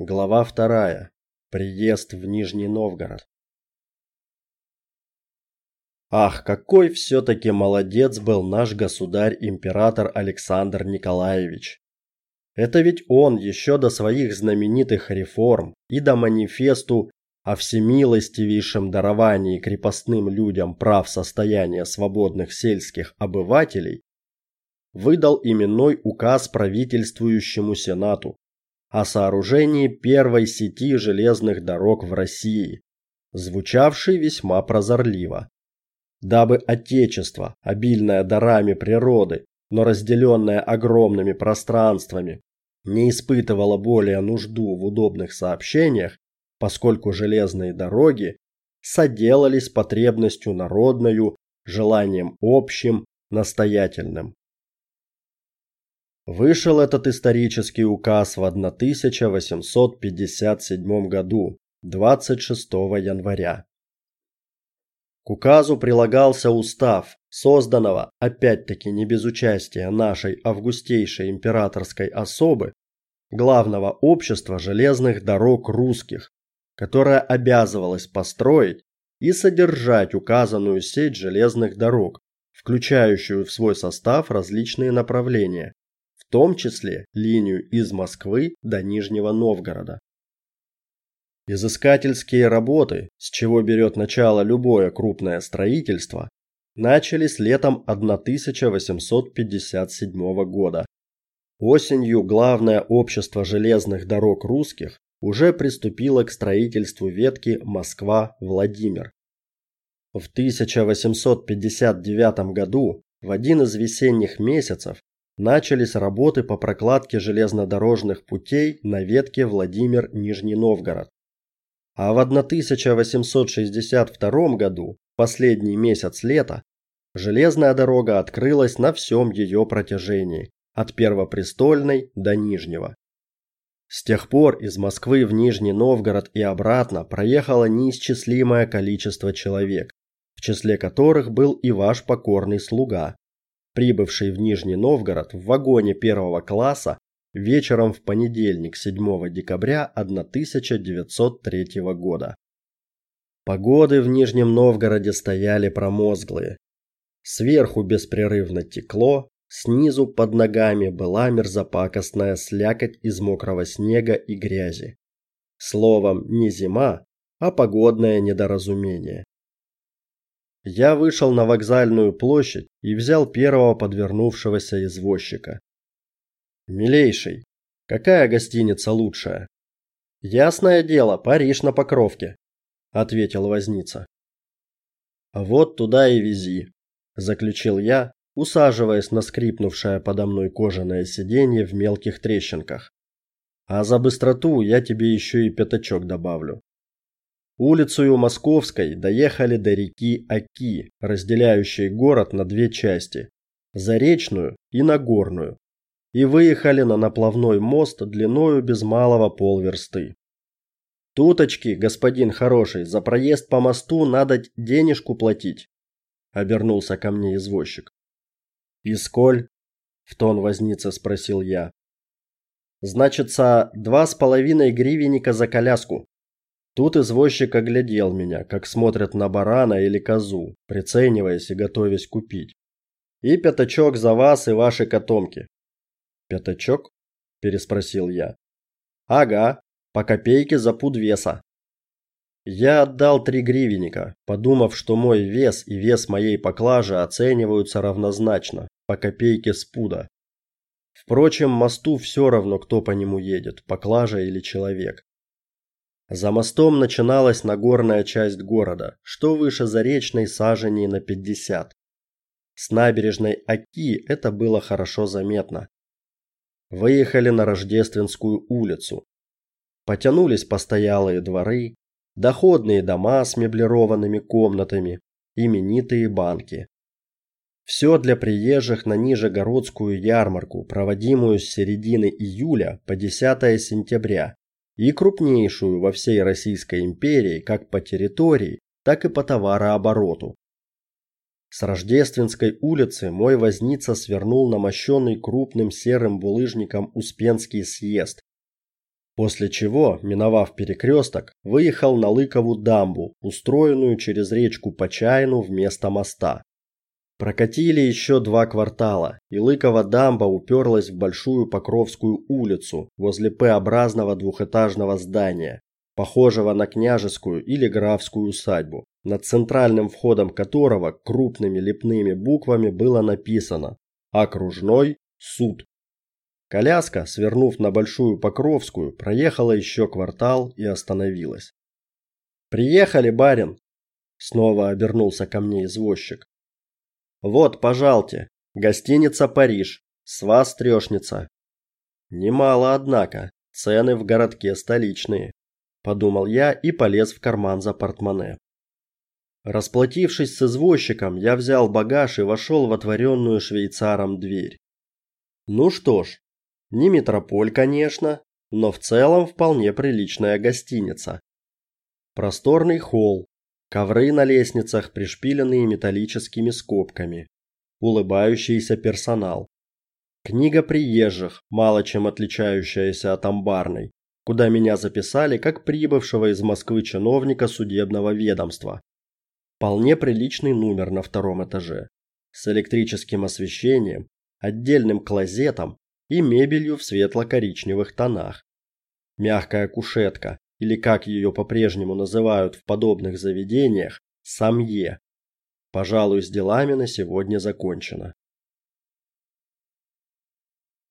Глава вторая. Приезд в Нижний Новгород. Ах, какой все таки молодец был наш государь-император Александр Николаевич. Это ведь он еще до своих знаменитых реформ и до манифесту о всемилостивейшем даровании крепостным людям прав состояния свободных сельских обывателей выдал именной указ правительствующему сенату о сооружении первой сети железных дорог в России, звучавший весьма прозорливо. Дабы отечество, обильное дарами природы, но разделенное огромными пространствами, не испытывало более нужду в удобных сообщениях, поскольку железные дороги соделались потребностью народною, желанием общим, настоятельным. Вышел этот исторический указ в 1857 году, 26 января. К указу прилагался устав созданного, опять-таки не без участия нашей августейшей императорской особы, главного общества железных дорог русских, которое обязывалось построить и содержать указанную сеть железных дорог, включающую в свой состав различные направления в том числе линию из Москвы до Нижнего Новгорода. Изыскательские работы, с чего берет начало любое крупное строительство, начались летом 1857 года. Осенью главное общество железных дорог русских уже приступило к строительству ветки Москва-Владимир. В 1859 году, в один из весенних месяцев, начались работы по прокладке железнодорожных путей на ветке Владимир-Нижний Новгород. А в 1862 году, последний месяц лета, железная дорога открылась на всем ее протяжении, от Первопрестольной до Нижнего. С тех пор из Москвы в Нижний Новгород и обратно проехало неисчислимое количество человек, в числе которых был и ваш покорный слуга, прибывший в Нижний Новгород в вагоне первого класса вечером в понедельник 7 декабря 1903 года. Погоды в Нижнем Новгороде стояли промозглые. Сверху беспрерывно текло, снизу под ногами была мерзопакостная слякоть из мокрого снега и грязи. Словом, не зима, а погодное недоразумение. Я вышел на вокзальную площадь и взял первого подвернувшегося извозчика. Милейший, какая гостиница лучшая? Ясное дело, Париж на Покровке, ответил возница. Вот туда и вези, заключил я, усаживаясь на скрипнувшее подо мной кожаное сиденье в мелких трещинках. А за быстроту я тебе еще и пятачок добавлю. Улицей Московской доехали до реки Оки, разделяющей город на две части Заречную и Нагорную, и выехали на наплавной мост длиною без малого полверсты. Туточки, господин хороший, за проезд по мосту надо денежку платить, обернулся ко мне извозчик. И сколь? в тон возница спросил я. Значится, два с половиной гривенника за коляску, Тут извозчик оглядел меня, как смотрят на барана или козу, прицениваясь и готовясь купить. И пятачок за вас и ваши котомки. Пятачок? переспросил я. Ага, по копейке за пуд веса. Я отдал три гривенника, подумав, что мой вес и вес моей поклажи оцениваются равнозначно, по копейке с пуда. Впрочем, мосту все равно, кто по нему едет, поклажа или человек. За мостом начиналась Нагорная часть города, что выше Заречной саженей на 50. С набережной Оки это было хорошо заметно. Выехали на Рождественскую улицу. Потянулись постоялые дворы, доходные дома с меблированными комнатами, именитые банки. Все для приезжих на Нижегородскую ярмарку, проводимую с середины июля по 10 сентября и крупнейшую во всей Российской империи как по территории, так и по товарообороту. С Рождественской улицы мой возница свернул на мощенный крупным серым булыжником Успенский съезд. После чего, миновав перекресток, выехал на Лыкову дамбу, устроенную через речку Почайну вместо моста. Прокатили еще два квартала, и Лыкова дамба уперлась в большую Покровскую улицу возле П-образного двухэтажного здания, похожего на княжескую или графскую усадьбу, над центральным входом которого крупными лепными буквами было написано: Окружной суд. Коляска, свернув на Большую Покровскую, проехала еще квартал и остановилась. Приехали, барин, снова обернулся ко мне извозчик. Вот, пожалуйте, гостиница Париж. С вас трёшница. Немало, однако. Цены в городке столичные, подумал я и полез в карман за портмоне. Расплатившись с извозчиком, я взял багаж и вошел в отворенную швейцаром дверь. Ну что ж, не метрополь, конечно, но в целом вполне приличная гостиница. Просторный холл, Ковры на лестницах пришпиленные металлическими скобками. Улыбающийся персонал. Книга приезжих, мало чем отличающаяся от амбарной, куда меня записали как прибывшего из Москвы чиновника судебного ведомства. Вполне приличный номер на втором этаже, с электрическим освещением, отдельным клозетом и мебелью в светло-коричневых тонах. Мягкая кушетка, или как ее по-прежнему называют в подобных заведениях, самье. Пожалуй, с делами на сегодня закончено.